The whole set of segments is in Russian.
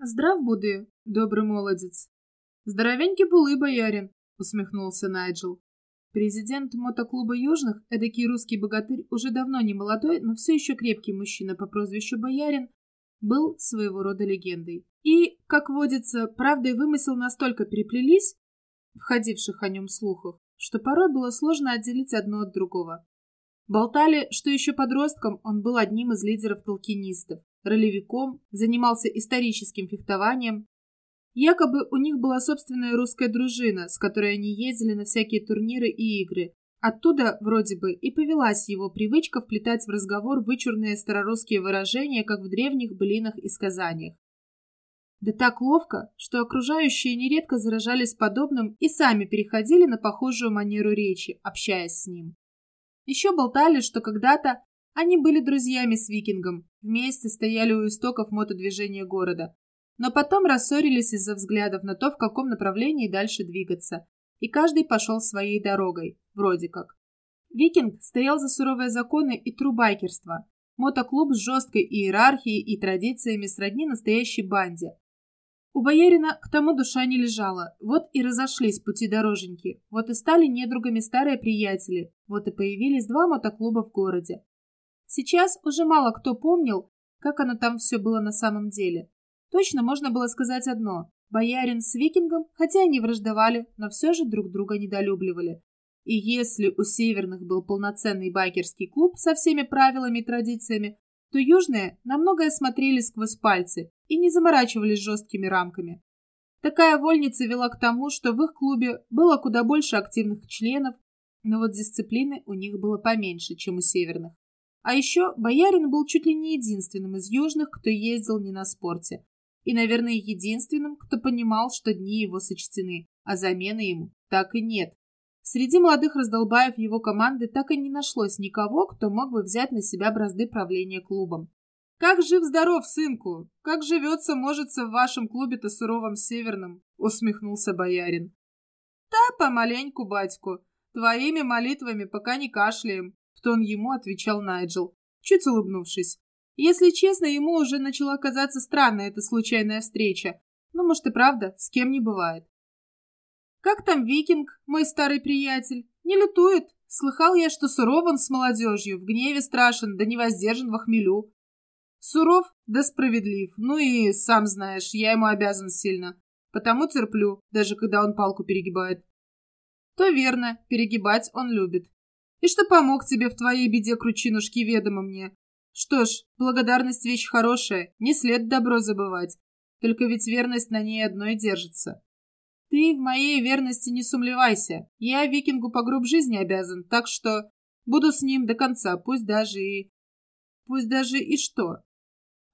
Здрав буди, добрый молодец. Здоровенький булы, боярин, усмехнулся Найджел. Президент мотоклуба Южных, эдакий русский богатырь, уже давно не молодой, но все еще крепкий мужчина по прозвищу Боярин, был своего рода легендой. И, как водится, правда и вымысел настолько переплелись, входивших о нем слухах, что порой было сложно отделить одно от другого. Болтали, что еще подростком он был одним из лидеров толкинистов, ролевиком, занимался историческим фехтованием. Якобы у них была собственная русская дружина, с которой они ездили на всякие турниры и игры. Оттуда, вроде бы, и повелась его привычка вплетать в разговор вычурные старорусские выражения, как в древних былинах и сказаниях. Да так ловко, что окружающие нередко заражались подобным и сами переходили на похожую манеру речи, общаясь с ним. Еще болтали, что когда-то они были друзьями с викингом, вместе стояли у истоков мотодвижения города, но потом рассорились из-за взглядов на то, в каком направлении дальше двигаться, и каждый пошел своей дорогой, вроде как. Викинг стоял за суровые законы и трубайкерство, мотоклуб с жесткой иерархией и традициями сродни настоящей банде, у боярина к тому душа не лежала, вот и разошлись пути дороженьки, вот и стали недругами старые приятели, вот и появились два мотоклуба в городе. Сейчас уже мало кто помнил, как оно там все было на самом деле. Точно можно было сказать одно. Боярин с викингом, хотя они враждовали, но все же друг друга недолюбливали. И если у северных был полноценный байкерский клуб со всеми правилами и традициями, то южные на многое смотрели сквозь пальцы и не заморачивались жесткими рамками. Такая вольница вела к тому, что в их клубе было куда больше активных членов, но вот дисциплины у них было поменьше, чем у северных. А еще боярин был чуть ли не единственным из южных, кто ездил не на спорте. И, наверное, единственным, кто понимал, что дни его сочтены, а замены ему так и нет. Среди молодых раздолбаев его команды так и не нашлось никого, кто мог бы взять на себя бразды правления клубом. «Как жив-здоров, сынку? Как живется, можется, в вашем клубе-то суровом северном?» — усмехнулся боярин. «Да, помаленьку, батьку. Твоими молитвами пока не кашляем», — в тон ему отвечал Найджел, чуть улыбнувшись. Если честно, ему уже начала казаться странной эта случайная встреча. Ну, может и правда, с кем не бывает. Как там викинг, мой старый приятель? Не лютует? Слыхал я, что суров он с молодежью, в гневе страшен, да не воздержан во хмелю. Суров, да справедлив. Ну и, сам знаешь, я ему обязан сильно. Потому терплю, даже когда он палку перегибает. То верно, перегибать он любит. И что помог тебе в твоей беде, кручинушки, ведомо мне. Что ж, благодарность вещь хорошая, не след добро забывать. Только ведь верность на ней одной держится. Ты в моей верности не сумлевайся. Я викингу по гроб жизни обязан, так что буду с ним до конца, пусть даже и... Пусть даже и что?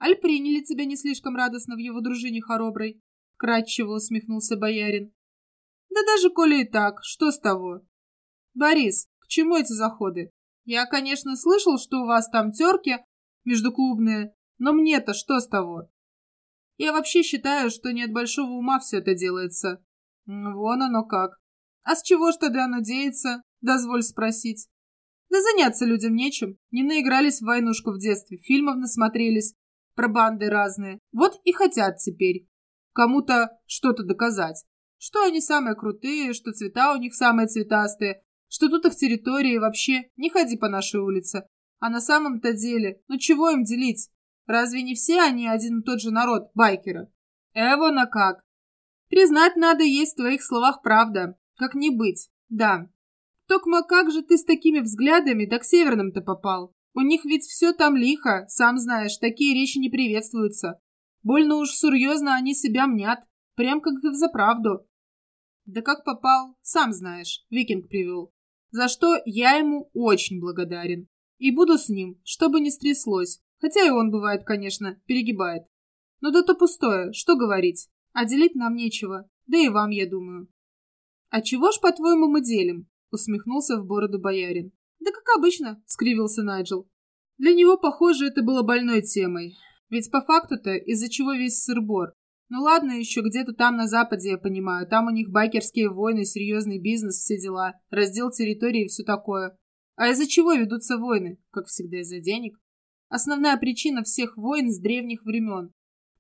Аль приняли тебя не слишком радостно в его дружине хороброй? Кратчево усмехнулся боярин. Да даже коли и так, что с того? Борис, чему эти заходы? Я, конечно, слышал, что у вас там терки междуклубные, но мне-то что с того? Я вообще считаю, что не от большого ума все это делается. Вон оно как. А с чего ж тогда надеяться? Дозволь спросить. Да заняться людям нечем. Не наигрались в войнушку в детстве, фильмов насмотрелись про банды разные. Вот и хотят теперь кому-то что-то доказать. Что они самые крутые, что цвета у них самые цветастые, что тут их территории вообще не ходи по нашей улице. А на самом-то деле, ну чего им делить? Разве не все они один и тот же народ, байкеры? Эвона как. Признать надо, есть в твоих словах правда. Как не быть, да. Токма, как же ты с такими взглядами да к северным-то попал? У них ведь все там лихо, сам знаешь, такие речи не приветствуются. Больно уж серьезно они себя мнят, прям как и взаправду. Да как попал, сам знаешь, викинг привел. За что я ему очень благодарен. И буду с ним, чтобы не стряслось. Хотя и он, бывает, конечно, перегибает. Но да то пустое, что говорить. А делить нам нечего, да и вам, я думаю. А чего ж, по-твоему, мы делим? Усмехнулся в бороду боярин. Да как обычно, скривился Найджел. Для него, похоже, это было больной темой. Ведь по факту-то из-за чего весь сырбор. Ну ладно, еще где-то там на западе, я понимаю. Там у них байкерские войны, серьезный бизнес, все дела, раздел территории и все такое. А из-за чего ведутся войны? Как всегда, из-за денег. Основная причина всех войн с древних времен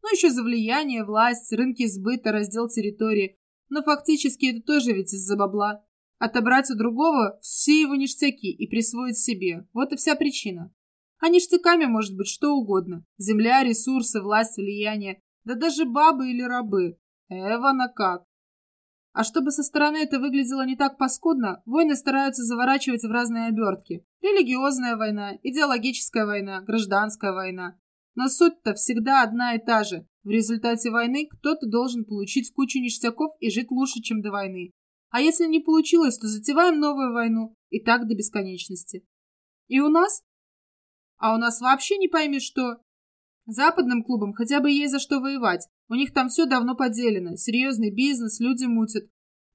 Ну, еще за влияние, власть, рынки сбыта, раздел территории. Но фактически это тоже ведь из-за бабла. Отобрать у другого все его ништяки и присвоить себе. Вот и вся причина. А ништяками может быть что угодно. Земля, ресурсы, власть, влияние. Да даже бабы или рабы. Эвана как. А чтобы со стороны это выглядело не так паскудно, войны стараются заворачивать в разные обертки. Религиозная война, идеологическая война, гражданская война. Но суть-то всегда одна и та же. В результате войны кто-то должен получить кучу ништяков и жить лучше, чем до войны. А если не получилось, то затеваем новую войну. И так до бесконечности. И у нас? А у нас вообще не пойми что. Западным клубам хотя бы есть за что воевать. У них там все давно поделено. Серьезный бизнес, люди мутят.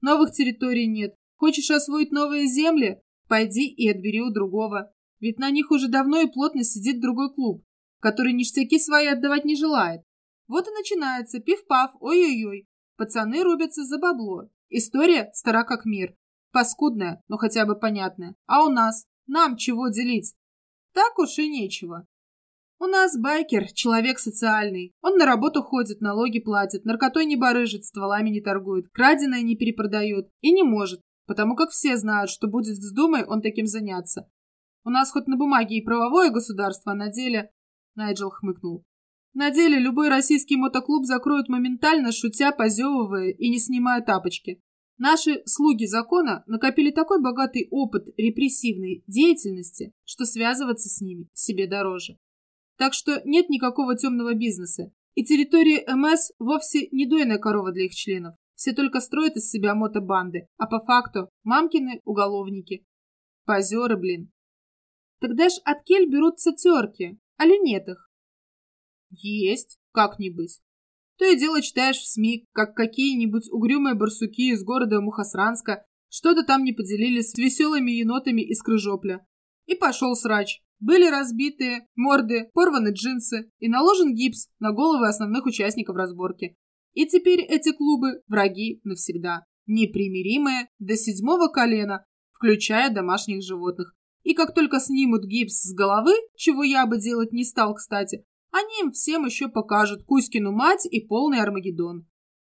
Новых территорий нет. Хочешь освоить новые земли? Пойди и отбери у другого. Ведь на них уже давно и плотно сидит другой клуб, который ништяки свои отдавать не желает. Вот и начинается пиф-паф, ой-ой-ой. Пацаны рубятся за бабло. История стара как мир. Паскудная, но хотя бы понятная. А у нас? Нам чего делить? Так уж и нечего. У нас байкер, человек социальный. Он на работу ходит, налоги платит, наркотой не барыжит, стволами не торгует, краденое не перепродает. И не может, потому как все знают, что будет вздумай он таким заняться. У нас хоть на бумаге и правовое государство, а на деле... Найджел хмыкнул. На деле любой российский мотоклуб закроют моментально, шутя, позевывая и не снимая тапочки. Наши слуги закона накопили такой богатый опыт репрессивной деятельности, что связываться с ними себе дороже. Так что нет никакого темного бизнеса. И территория МС вовсе не дойная корова для их членов. Все только строят из себя мотобанды, а по факту мамкины уголовники. Позеры, блин. Тогда ж от кель берутся терки, о люнетах. Есть, как-нибудь. То и дело читаешь в СМИ, как какие-нибудь угрюмые барсуки из города Мухосранска что-то там не поделились с веселыми енотами из Крыжопля. И пошел срач. Были разбитые морды, порваны джинсы и наложен гипс на головы основных участников разборки. И теперь эти клубы – враги навсегда, непримиримые до седьмого колена, включая домашних животных. И как только снимут гипс с головы, чего я бы делать не стал, кстати, они им всем еще покажут Кузькину мать и полный Армагеддон.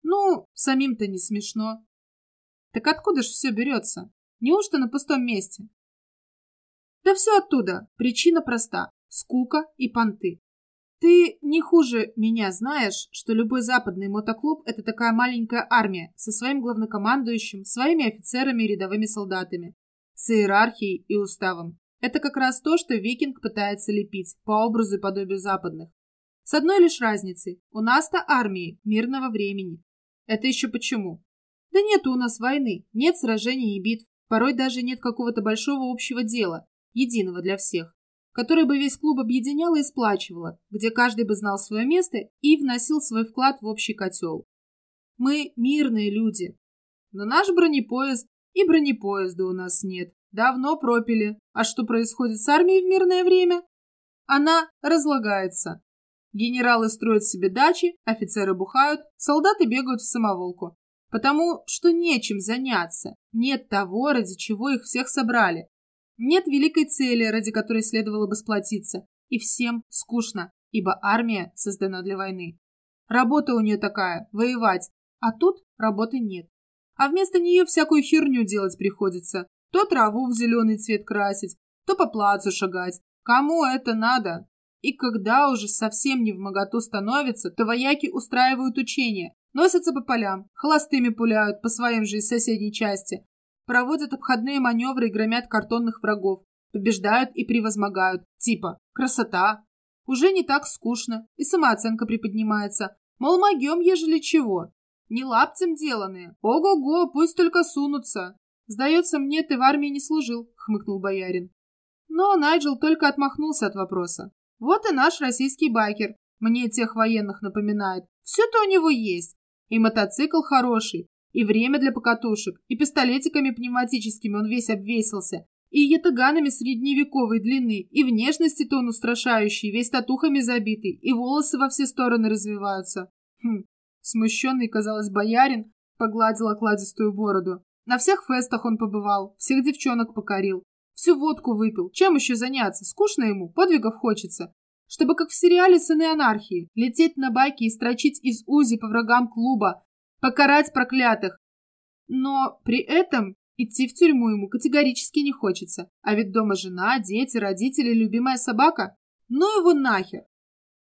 Ну, самим-то не смешно. Так откуда ж все берется? Неужто на пустом месте? Да все оттуда. Причина проста. Скука и понты. Ты не хуже меня знаешь, что любой западный мотоклуб – это такая маленькая армия со своим главнокомандующим, своими офицерами и рядовыми солдатами, с иерархией и уставом. Это как раз то, что викинг пытается лепить по образу и подобию западных. С одной лишь разницей. У нас-то армии мирного времени. Это еще почему? Да нет у нас войны, нет сражений и битв, порой даже нет какого-то большого общего дела единого для всех, который бы весь клуб объединяла и сплачивала, где каждый бы знал свое место и вносил свой вклад в общий котел. Мы мирные люди, но наш бронепоезд и бронепоезда у нас нет. Давно пропили. А что происходит с армией в мирное время? Она разлагается. Генералы строят себе дачи, офицеры бухают, солдаты бегают в самоволку. Потому что нечем заняться, нет того, ради чего их всех собрали. Нет великой цели, ради которой следовало бы сплотиться. И всем скучно, ибо армия создана для войны. Работа у нее такая – воевать. А тут работы нет. А вместо нее всякую херню делать приходится. То траву в зеленый цвет красить, то по плацу шагать. Кому это надо? И когда уже совсем не в моготу становится, то вояки устраивают учения, носятся по полям, холостыми пуляют по своим же из соседней части, проводят обходные маневры и громят картонных врагов, побеждают и превозмогают. Типа «красота». Уже не так скучно, и самооценка приподнимается. Мол, могем, ежели чего. Не лапцем деланные. Ого-го, пусть только сунутся. Сдается мне, ты в армии не служил, хмыкнул боярин. Но Найджел только отмахнулся от вопроса. Вот и наш российский байкер. Мне тех военных напоминает. Все-то у него есть. И мотоцикл хороший, и время для покатушек, и пистолетиками пневматическими он весь обвесился, и ятаганами средневековой длины, и внешности-то он устрашающий, весь татухами забитый, и волосы во все стороны развиваются. Хм, смущенный, казалось, боярин погладил окладистую бороду. На всех фестах он побывал, всех девчонок покорил, всю водку выпил. Чем еще заняться? Скучно ему, подвигов хочется. чтобы, как в сериале «Сыны анархии», лететь на байке и строчить из УЗИ по врагам клуба, покарать проклятых. Но при этом идти в тюрьму ему категорически не хочется. А ведь дома жена, дети, родители, любимая собака. Ну его нахер!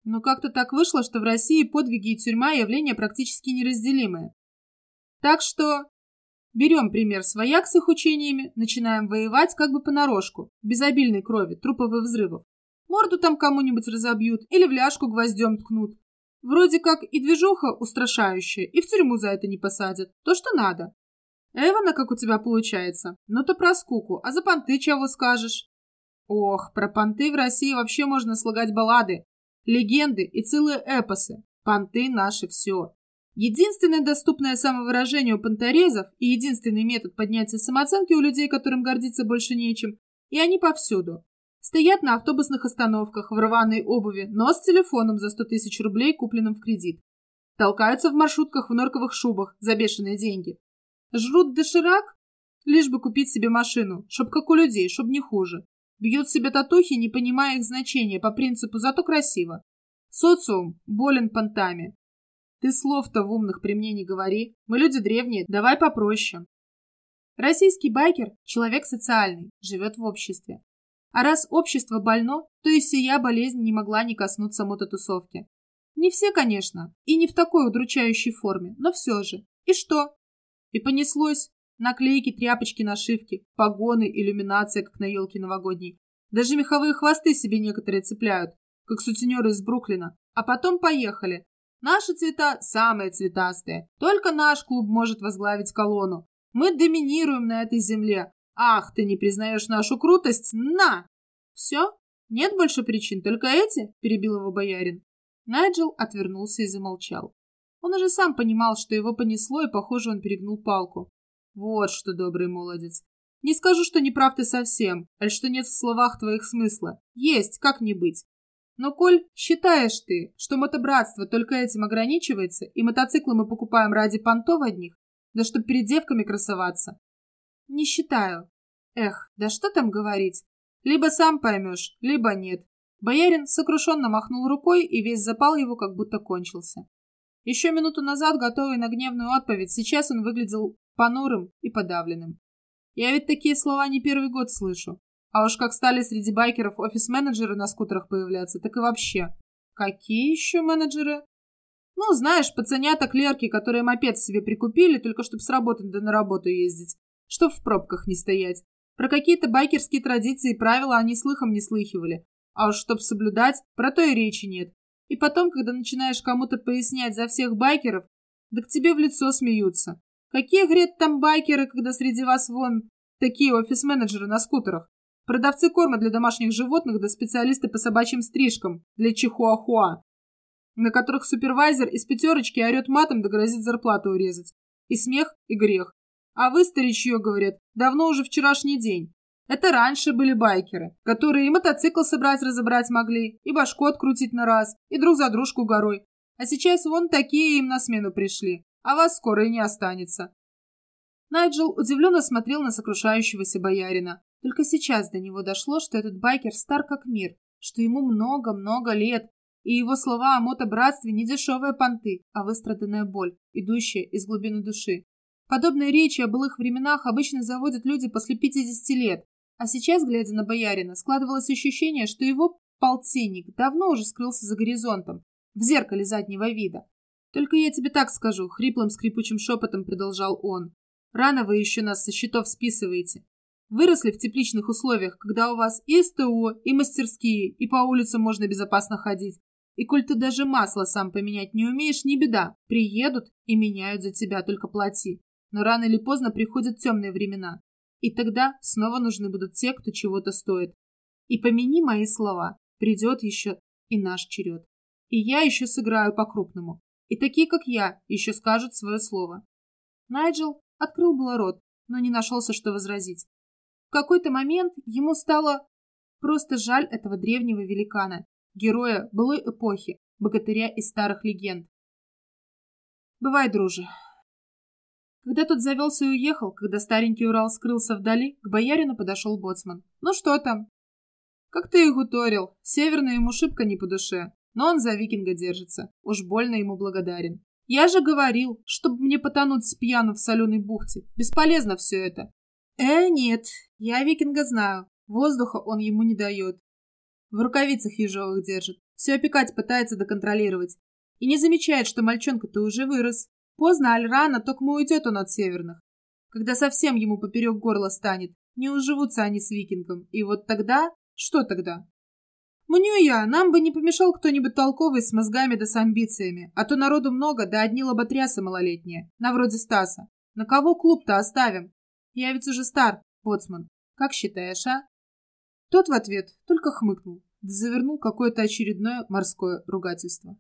Но как-то так вышло, что в России подвиги и тюрьма явления практически неразделимые. Так что берем пример свояк с их учениями, начинаем воевать как бы понарошку, без обильной крови, трупов и взрывов. Морду там кому-нибудь разобьют или в ляжку гвоздем ткнут. Вроде как и движуха устрашающая, и в тюрьму за это не посадят. То, что надо. Эвана, как у тебя получается? Ну-то про скуку, а за понты чего скажешь? Ох, про понты в России вообще можно слагать баллады, легенды и целые эпосы. Понты наши все. Единственное доступное самовыражение у понторезов и единственный метод поднятия самооценки у людей, которым гордиться больше нечем, и они повсюду. Стоят на автобусных остановках в рваной обуви, но с телефоном за 100 тысяч рублей, купленным в кредит. Толкаются в маршрутках в норковых шубах за бешеные деньги. Жрут доширак, лишь бы купить себе машину, чтоб как у людей, чтоб не хуже. Бьют себе татухи, не понимая их значения, по принципу «зато красиво». Социум болен понтами. Ты слов-то в умных при мне не говори. Мы люди древние, давай попроще. Российский байкер – человек социальный, живет в обществе. А раз общество больно, то и сия болезнь не могла не коснуться мототусовки. Не все, конечно, и не в такой удручающей форме, но все же. И что? И понеслось. Наклейки, тряпочки, нашивки, погоны, иллюминация, как на елке новогодней. Даже меховые хвосты себе некоторые цепляют, как сутенеры из Бруклина. А потом поехали. Наши цвета самые цветастые. Только наш клуб может возглавить колонну. Мы доминируем на этой земле. Ах, ты не признаешь нашу крутость? На! Все? Нет больше причин, только эти? Перебил его боярин. Найджел отвернулся и замолчал. Он уже сам понимал, что его понесло, и, похоже, он перегнул палку. Вот что, добрый молодец. Не скажу, что не прав ты совсем, аль что нет в словах твоих смысла. Есть, как не быть. Но, коль считаешь ты, что мотобратство только этим ограничивается, и мотоциклы мы покупаем ради понтов одних, да чтоб перед девками красоваться? Не считаю. Эх, да что там говорить. Либо сам поймешь, либо нет. Боярин сокрушенно махнул рукой, и весь запал его как будто кончился. Еще минуту назад, готовый на гневную отповедь, сейчас он выглядел понурым и подавленным. Я ведь такие слова не первый год слышу. А уж как стали среди байкеров офис-менеджеры на скутерах появляться, так и вообще. Какие еще менеджеры? Ну, знаешь, пацанята-клерки, которые мопед себе прикупили, только чтобы с работы да на работу ездить, чтоб в пробках не стоять. Про какие-то байкерские традиции и правила они слыхом не слыхивали. А уж чтоб соблюдать, про то и речи нет. И потом, когда начинаешь кому-то пояснять за всех байкеров, да к тебе в лицо смеются. Какие, говорят, там байкеры, когда среди вас вон такие офис-менеджеры на скутерах? Продавцы корма для домашних животных да специалисты по собачьим стрижкам для чихуахуа, на которых супервайзер из пятерочки орет матом да грозит зарплату урезать. И смех, и грех. А вы, старичье, говорят, давно уже вчерашний день. Это раньше были байкеры, которые и мотоцикл собрать-разобрать могли, и башку открутить на раз, и друг за дружку горой. А сейчас вон такие им на смену пришли, а вас скоро и не останется. Найджел удивленно смотрел на сокрушающегося боярина. Только сейчас до него дошло, что этот байкер стар как мир, что ему много-много лет, и его слова о мотобратстве не дешевые понты, а выстраданная боль, идущая из глубины души. Подобные речи о былых временах обычно заводят люди после 50 лет, а сейчас, глядя на боярина, складывалось ощущение, что его полтинник давно уже скрылся за горизонтом, в зеркале заднего вида. «Только я тебе так скажу», — хриплым скрипучим шепотом продолжал он. «Рано вы еще нас со счетов списываете. Выросли в тепличных условиях, когда у вас и СТО, и мастерские, и по улицам можно безопасно ходить. И коль ты даже масло сам поменять не умеешь, не беда. Приедут и меняют за тебя, только плати. Но рано или поздно приходят темные времена. И тогда снова нужны будут те, кто чего-то стоит. И помяни мои слова, придет еще и наш черед. И я еще сыграю по-крупному. И такие, как я, еще скажут свое слово. Найджел открыл было рот, но не нашелся, что возразить. В какой-то момент ему стало просто жаль этого древнего великана, героя былой эпохи, богатыря из старых легенд. «Бывай, друже, когда тот завелся и уехал, когда старенький Урал скрылся вдали, к боярину подошел боцман. «Ну что там?» Как ты и гуторил, северная ему шибко не по душе, но он за викинга держится, уж больно ему благодарен. Я же говорил, чтобы мне потонуть с пьяну в соленой бухте. Бесполезно все это. Э, нет, я викинга знаю. Воздуха он ему не дает. В рукавицах ежовых держит. Все опекать пытается доконтролировать. И не замечает, что мальчонка-то уже вырос. Поздно, аль рано, только уйдет он от северных. Когда совсем ему поперек горла станет, не уживутся они с викингом. И вот тогда... Что тогда? Мню я, нам бы не помешал кто-нибудь толковый с мозгами да с амбициями, а то народу много, да одни лоботрясы малолетние, на вроде Стаса. На кого клуб-то оставим? Я ведь уже стар, боцман. Как считаешь, а? Тот в ответ только хмыкнул, да завернул какое-то очередное морское ругательство.